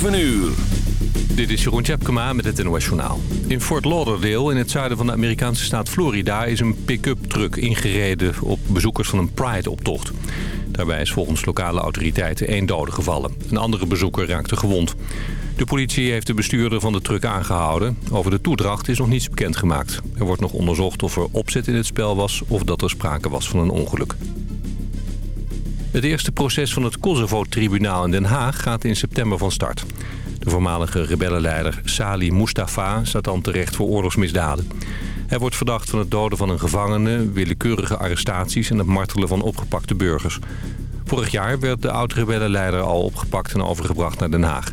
7 uur. Dit is Jeroen Tjepkema met het NOS. In Fort Lauderdale, in het zuiden van de Amerikaanse staat Florida... is een pick-up truck ingereden op bezoekers van een Pride-optocht. Daarbij is volgens lokale autoriteiten één dode gevallen. Een andere bezoeker raakte gewond. De politie heeft de bestuurder van de truck aangehouden. Over de toedracht is nog niets bekendgemaakt. Er wordt nog onderzocht of er opzet in het spel was... of dat er sprake was van een ongeluk. Het eerste proces van het Kosovo-tribunaal in Den Haag gaat in september van start. De voormalige rebellenleider Sali Mustafa staat dan terecht voor oorlogsmisdaden. Hij wordt verdacht van het doden van een gevangene, willekeurige arrestaties en het martelen van opgepakte burgers. Vorig jaar werd de oud-rebellenleider al opgepakt en overgebracht naar Den Haag.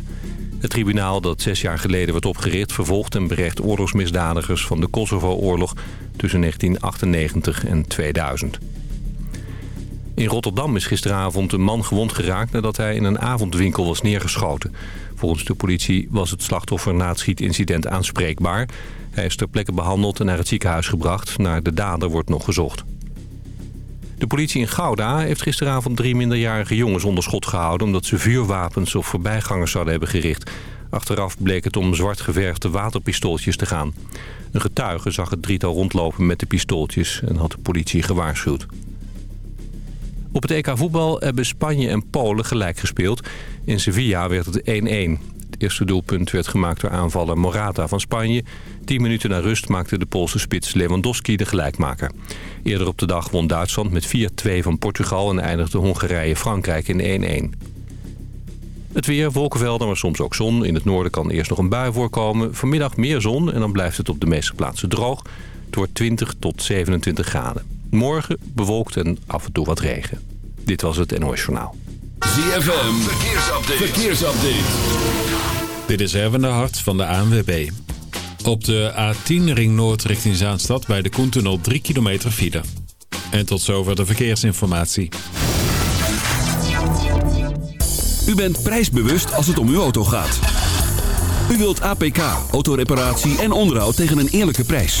Het tribunaal dat zes jaar geleden werd opgericht vervolgt en berecht oorlogsmisdadigers van de Kosovo-oorlog tussen 1998 en 2000. In Rotterdam is gisteravond een man gewond geraakt nadat hij in een avondwinkel was neergeschoten. Volgens de politie was het slachtoffer na het schietincident aanspreekbaar. Hij is ter plekke behandeld en naar het ziekenhuis gebracht. Naar de dader wordt nog gezocht. De politie in Gouda heeft gisteravond drie minderjarige jongens onder schot gehouden... omdat ze vuurwapens op voorbijgangers zouden hebben gericht. Achteraf bleek het om zwart geverfde waterpistooltjes te gaan. Een getuige zag het drietal rondlopen met de pistooltjes en had de politie gewaarschuwd. Op het EK voetbal hebben Spanje en Polen gelijk gespeeld. In Sevilla werd het 1-1. Het eerste doelpunt werd gemaakt door aanvaller Morata van Spanje. Tien minuten na rust maakte de Poolse spits Lewandowski de gelijkmaker. Eerder op de dag won Duitsland met 4-2 van Portugal... en eindigde Hongarije-Frankrijk in 1-1. Het weer, wolkenvelden, maar soms ook zon. In het noorden kan eerst nog een bui voorkomen. Vanmiddag meer zon en dan blijft het op de meeste plaatsen droog. Het wordt 20 tot 27 graden. Morgen bewolkt en af en toe wat regen. Dit was het NOS Journaal. ZFM, verkeersupdate. verkeersupdate. Dit is Erwin de Hart van de ANWB. Op de A10 Ring Noord richting Zaanstad bij de Koentunnel 3 kilometer file. En tot zover de verkeersinformatie. U bent prijsbewust als het om uw auto gaat. U wilt APK, autoreparatie en onderhoud tegen een eerlijke prijs.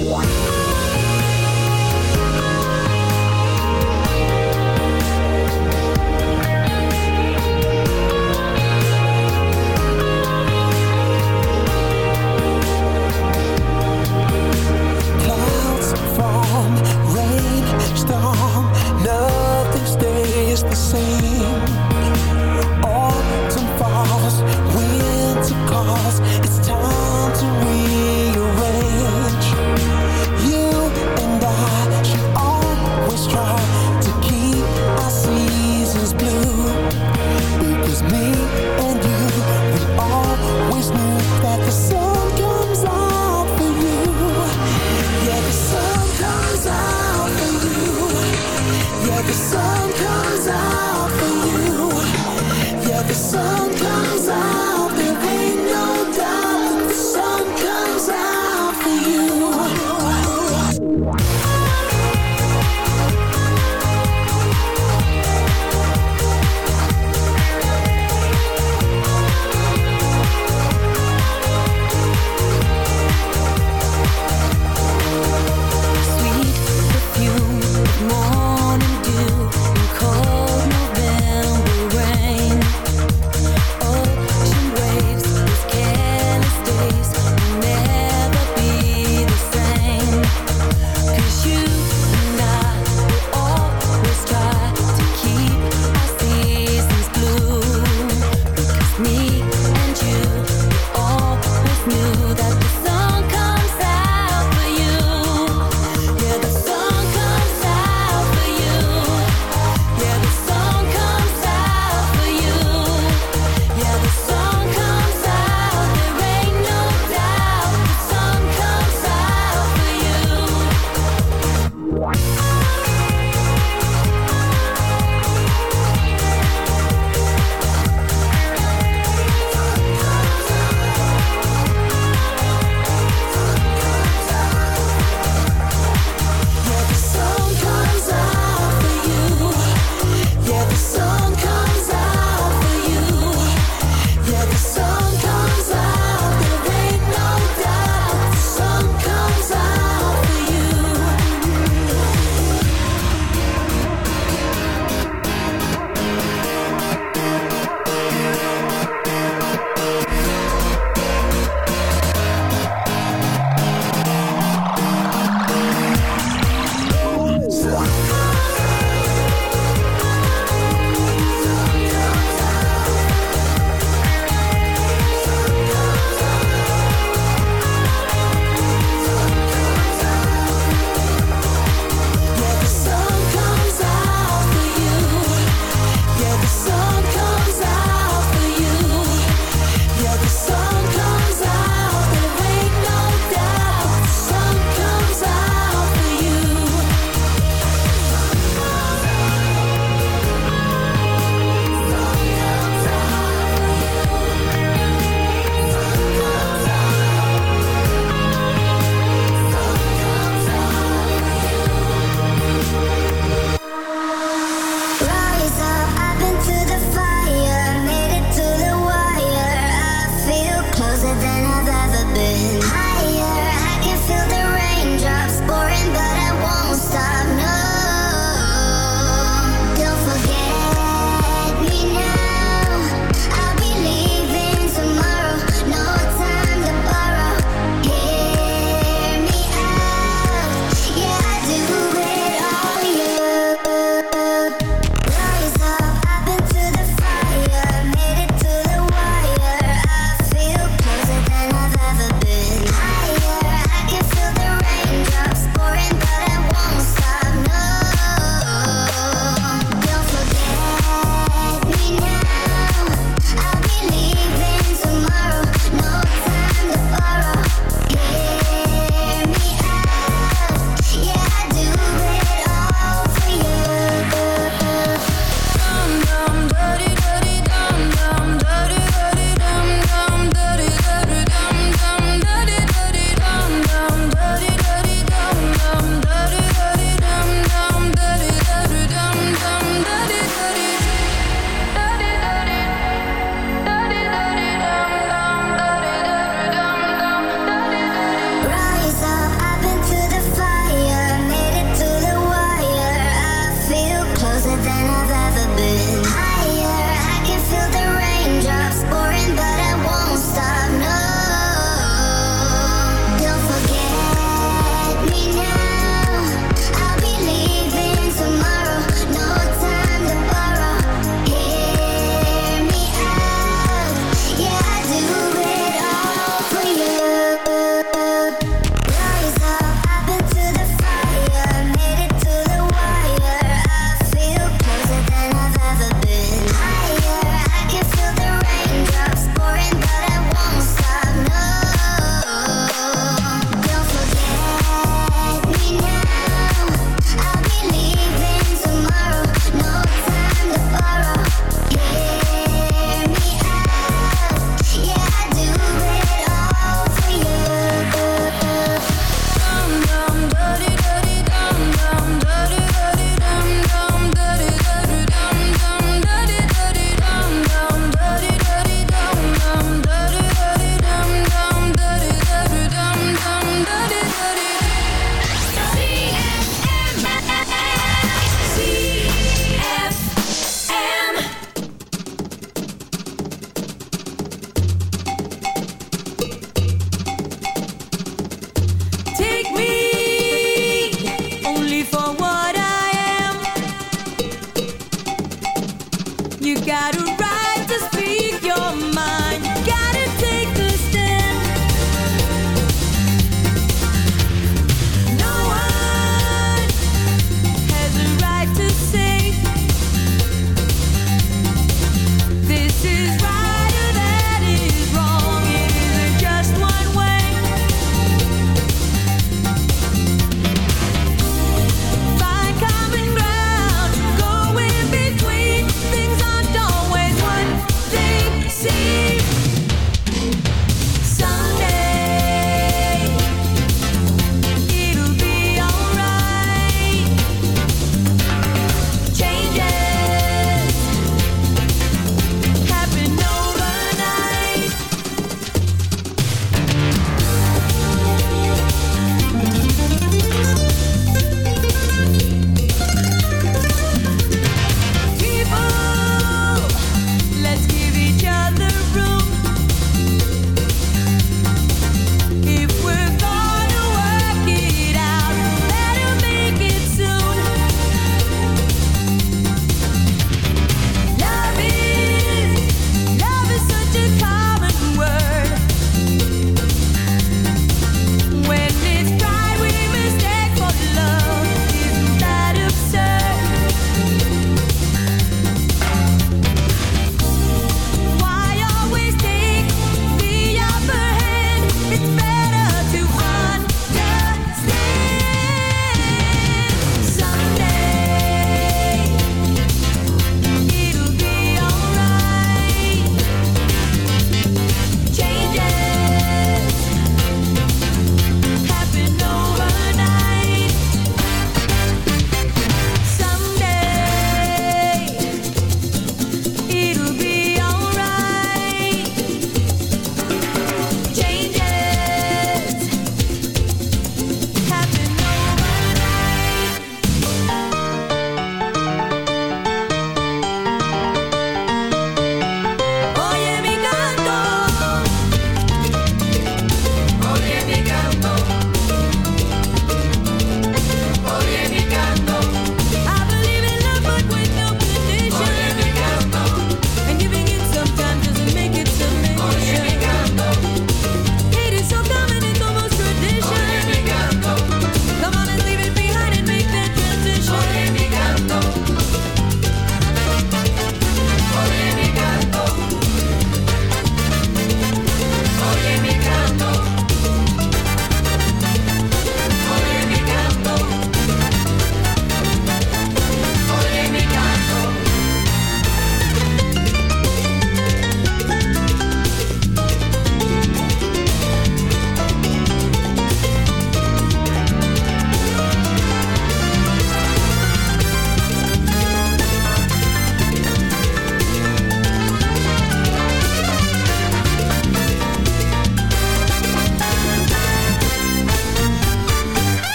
Clouds form, rain, storm, nothing stays the same.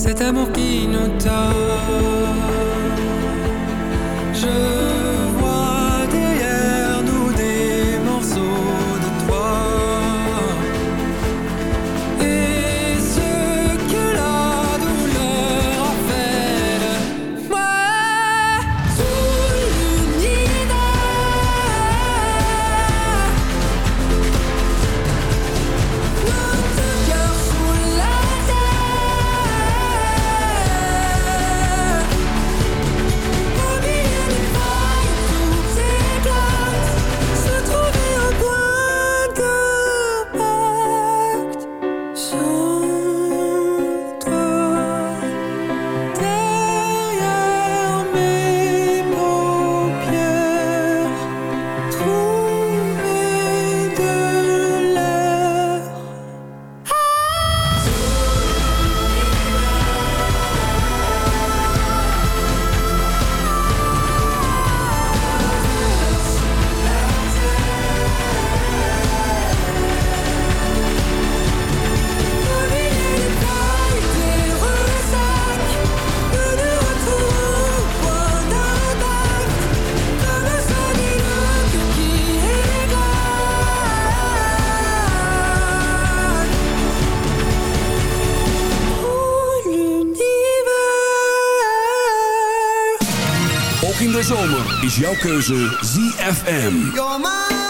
cet amour qui nous tord. Je is jouw keuze ZFM.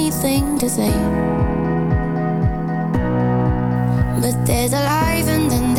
Funny thing to say. But there's alive and then there's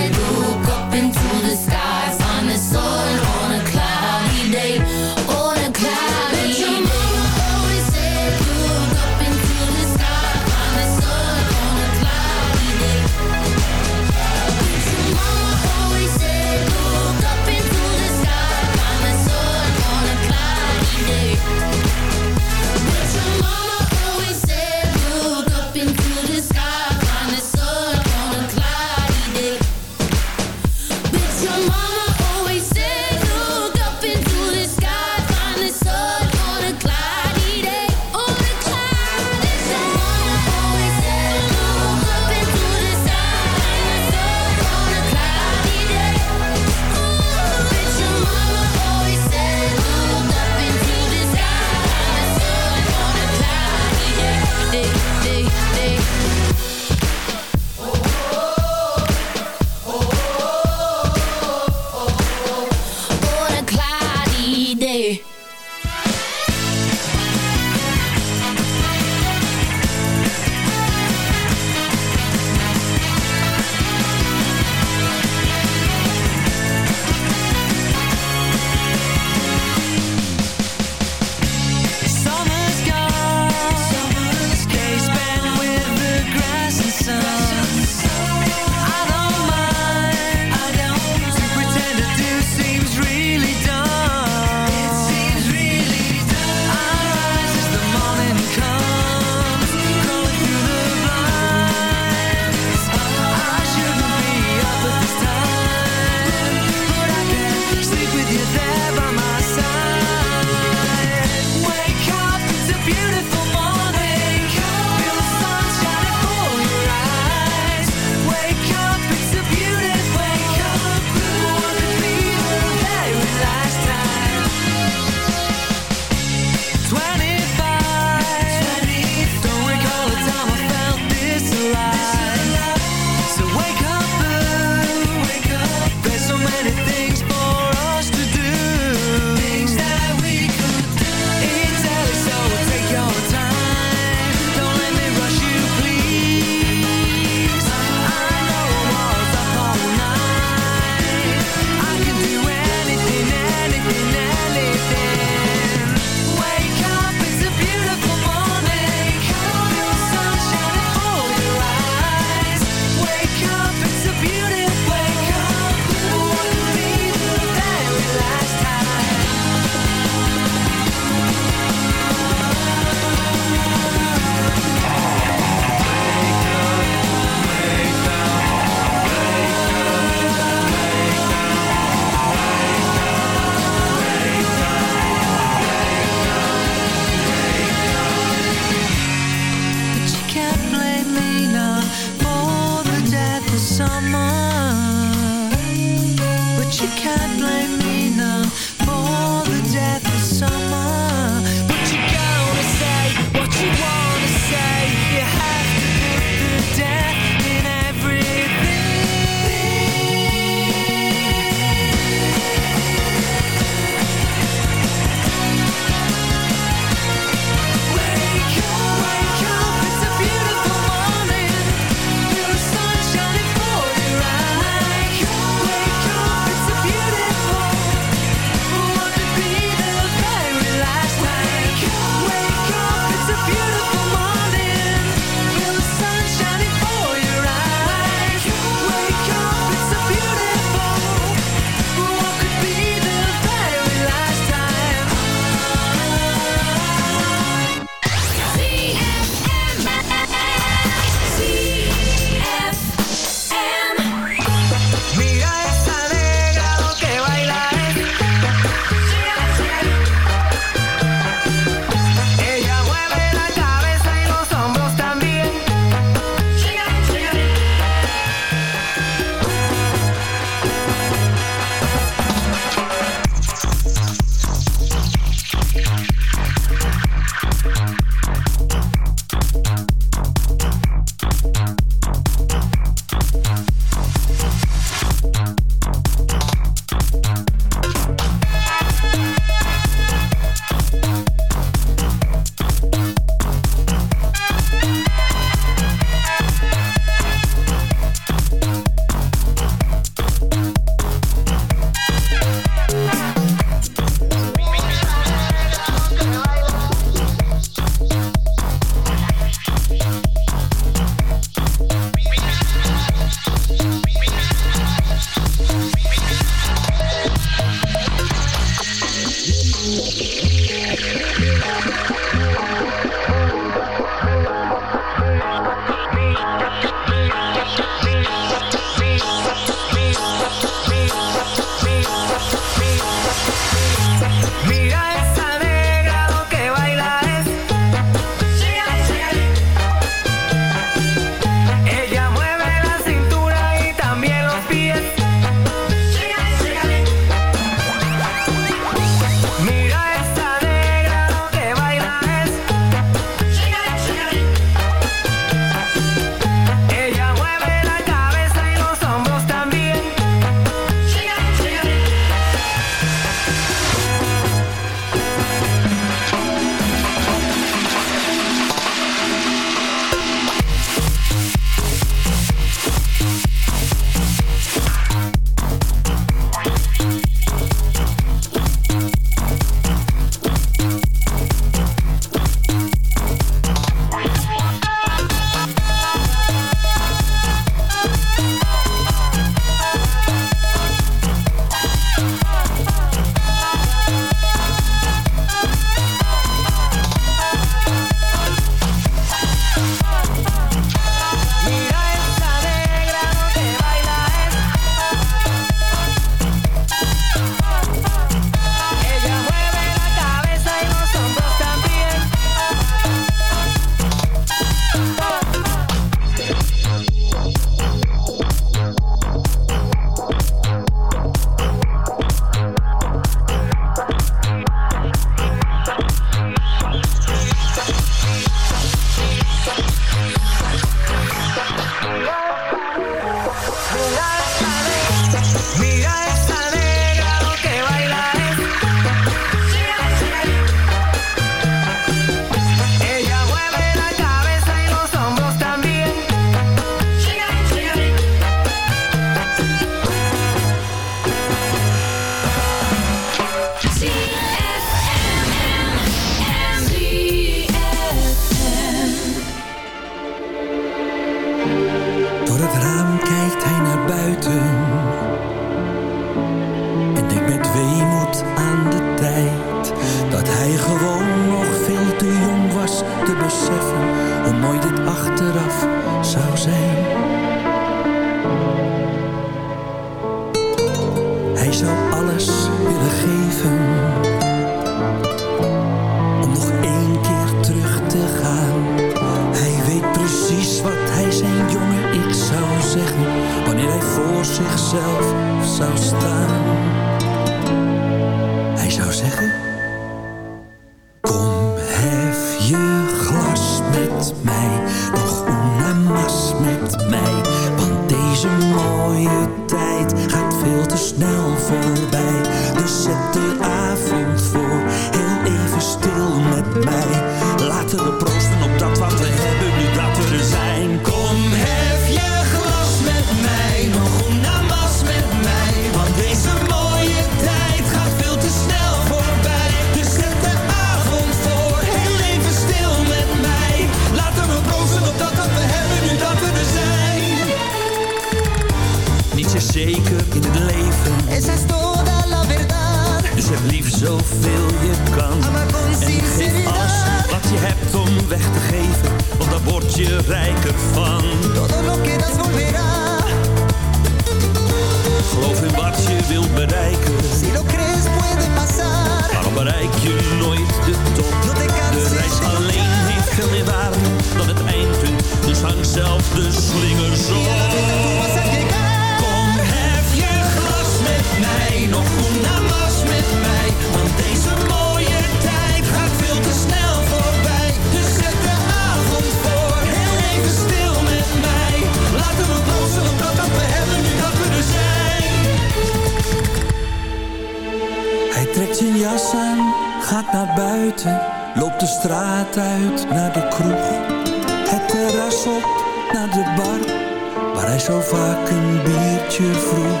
vroeg.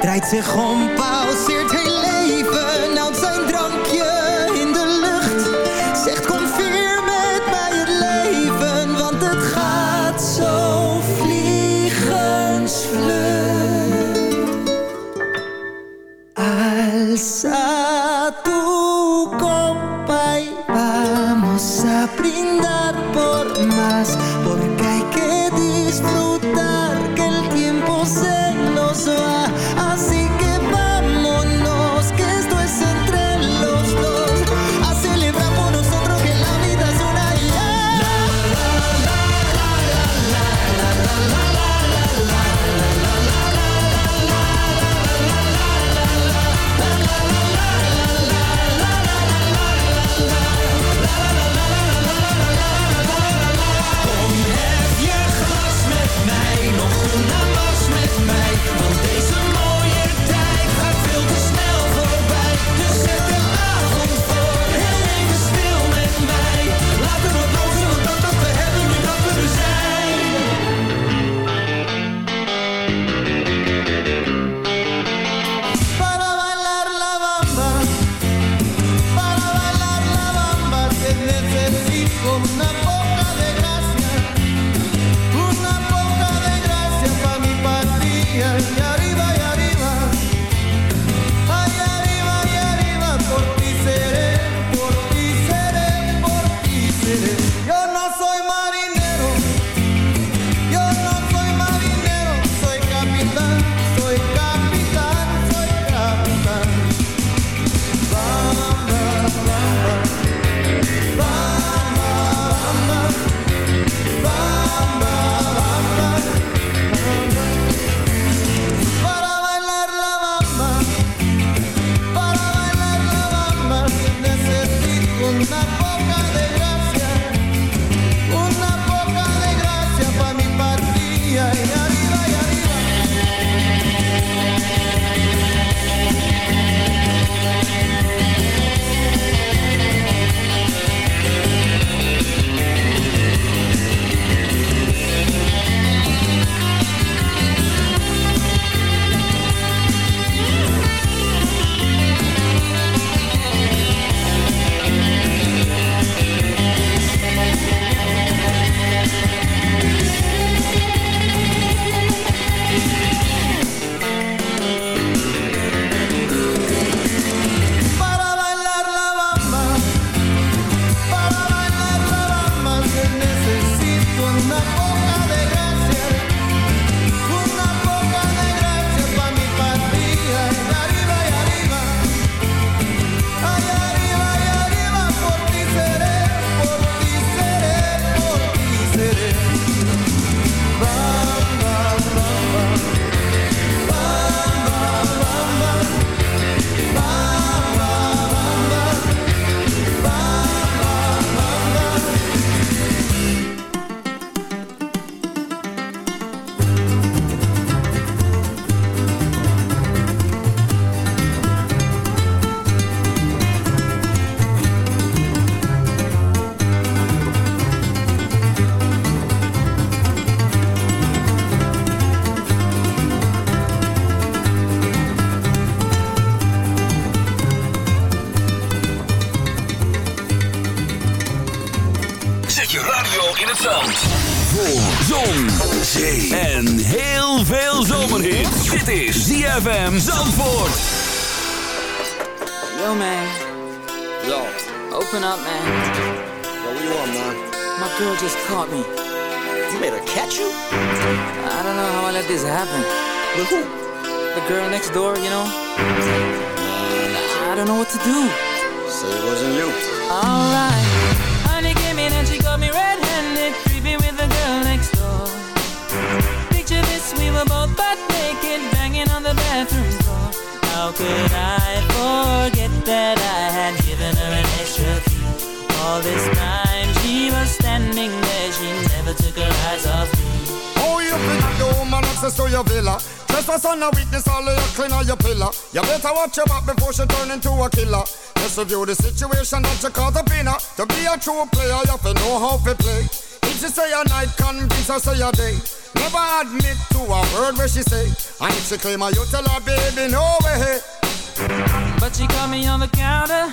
Draait zich om, pauzeert caught me. You made her catch you? I don't know how I let this happen. With who? The girl next door, you know? I don't know what to do. Say it wasn't you. Alright. Honey came in and she got me red-handed, creepy with the girl next door. Picture this, we were both butt naked, banging on the bathroom floor. How could I forget that I had given her an extra key? All this time standing there, she never took her eyes off me. Oh, you think the woman access to your villa? Trespass on a weakness, all of your clean on your pillar. You better watch your back before she turn into a killer. Just review the situation that you caught up in her. To be a true player, you have to know how to play. If she say a night, convince her say a day. Never admit to a word where she say. And if she claim her, you tell her, baby, no way. But she caught me on the counter.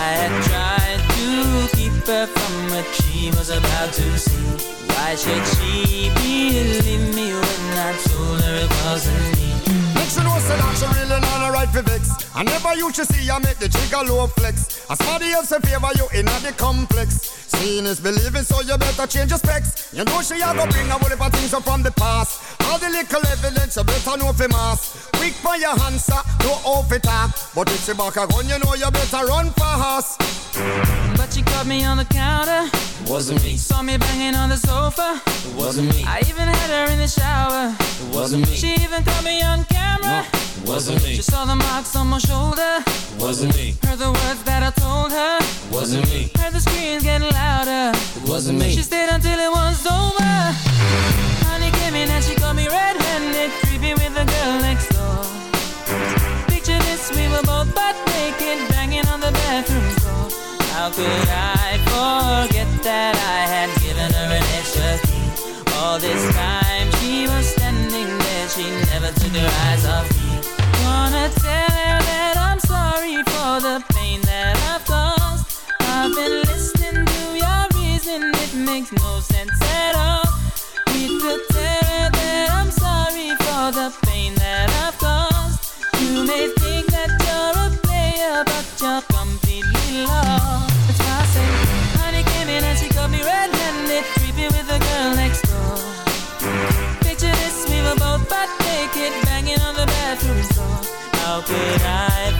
I had tried to keep her from what she was about to see. Why should she believe me when I told her it wasn't me? Make she know say that she really not a right for vex. I never used to see her make the trigger low flex. As somebody else in favor you in the complex. Seeing is believing, so you better change your specs. You know she a go bring a whole heap of things up from the past. All the little evidence you better know for mass. Quick for your answer, no off it talk. But if she back a gun, you know you better run fast. But she caught me on the counter. Wasn't me. Saw me banging on the sofa. It wasn't me. I even had her in the shower. It wasn't me. She even caught me on camera. Wasn't me. She saw the marks on my shoulder. Wasn't me. Heard the words that I told her. Wasn't me. Heard the screams getting louder. Wasn't me. She stayed until it was over. Honey came in and she got me red-handed, creepy with the girl next door. Picture this, we were both butt naked, banging on the bathroom floor. How could I forget that I had given her an extra key? All this time she was standing there, she never took her eyes off me. Tell her that I'm sorry for the pain that I've caused. I've been listening to your reason, it makes no sense Could I